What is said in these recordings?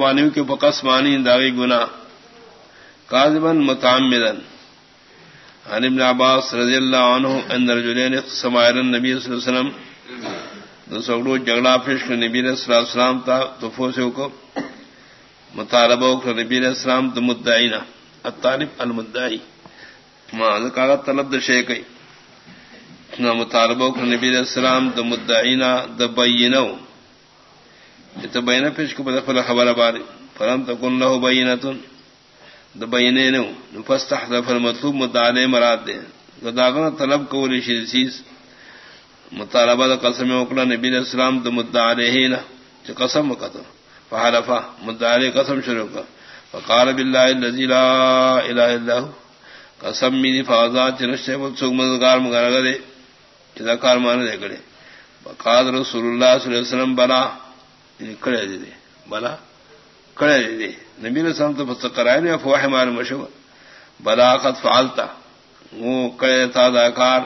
مانیو کے بقص مانی داغی گنا کاذبن متعمدن عن ابن عباس رضی اللہ عنہ ان رجلین سمائر النبی صلی اللہ علیہ وسلم۔ دو سکڑو جگڑا پیش کر نبی صلی اللہ علیہ وسلم تا تو فوسے کو مطالبہ کر نبی علیہ السلام تو مدعینا الطالب المدعی۔ ما ذکر طلب د شے کئی نہ مطالبہ کر نبی علیہ السلام تو مدعینا دبینو تو بین پیش کو بدفل خبر باری. فرم تکن له بینتن. دبینے نو. فاستحذف المطلوب مدعلے مراد دے. گداغنا طلب کو لی مطالبہ دا قسم اکلا نبی علیہ السلام تو مدعلے ہی نا. جو قسم قتل فحلفا. مدعلے قسم شروع کا. فقال باللہ اللذی لا الہ الا ہو. قسم میری فاضات چنشتے بلسوک مددگار مگرگا دے. چیزا کار مانے دے کرے فقال رسول اللہ صلی اللہ علیہ وسلم بنا کڑے دے دے بلا کڑے دے دے نبی نے سم تو کرائے نے افواہ مار مشو بلا خط فالتا وہ کڑے تھا داکار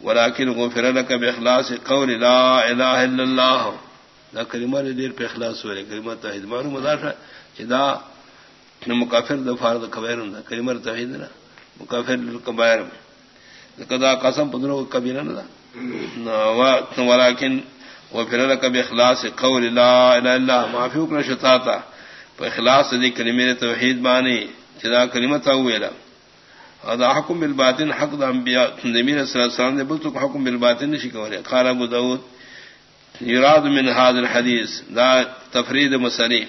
ولیکن وہ پھر لک باخلاص قول لا الہ الا اللہ دا کلمہ دیر پہ اخلاص ہوئے کلمہ توحید مارو مدار چدا مکافر دا فارد کبیر دا کلمہ توحید نا مکافر کبیر کدا قسم پدرو کبیرہ نا ولیکن وہ پھر کبھی اخلاص قول لا الہ الا معافی اکنا شتا تھا اخلاص دی کلمہ توحید بانی چدا کلمہ تا ہوئے ادا حکم بالباطن حق دا انبیاء، نبی صلی اللہ علیہ وسلم نے بلتو حکم بالباطن نشی کولے. قال ابو داود، یراد من هذا الحديث دا تفرید مسلی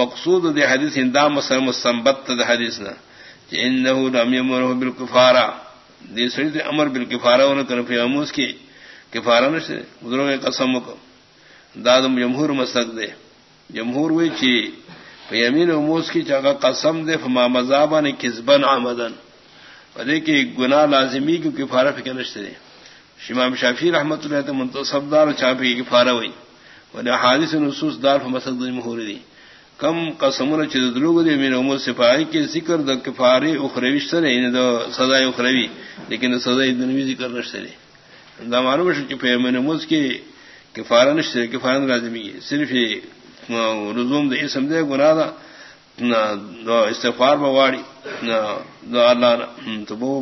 مقصود دی حدیث دا مسل مستنبت دا حدیثنا کہ انه لم يمره بالكفاره دی سری امر بالکفارہ انہوں نے فی اموس کی. کفارہ نشتے بزرگ قسم کو دادم جمہور مسلک دے۔ جمہور ہوئی چی یمین اموس کی چاگا قسم دے، فما مذابا نے کسبن آمدن۔ پدے کی گناہ لازمی کی کفارہ فکر نشتے دے شمام شافی رحمت اللہ تو منتصب دار چاپی کی کفارہ ہوئی ولی حادث نصوص دار فمسد جمہور دی۔ کم قسم چیز دلوگ دے میرے امور سپاہی کے ذکر دا کفاری اخروی شترے یعنی دا اخروی، لیکن سزا دنوی ذکر نشتے دے دامانو بشر کی پہ میں نے مجھ کی کفارہ نشتے کفارہ لازمی صرف رزوم دے اسم دے گناہ دا نہ استفار بواڑی نہ اللہ تو بو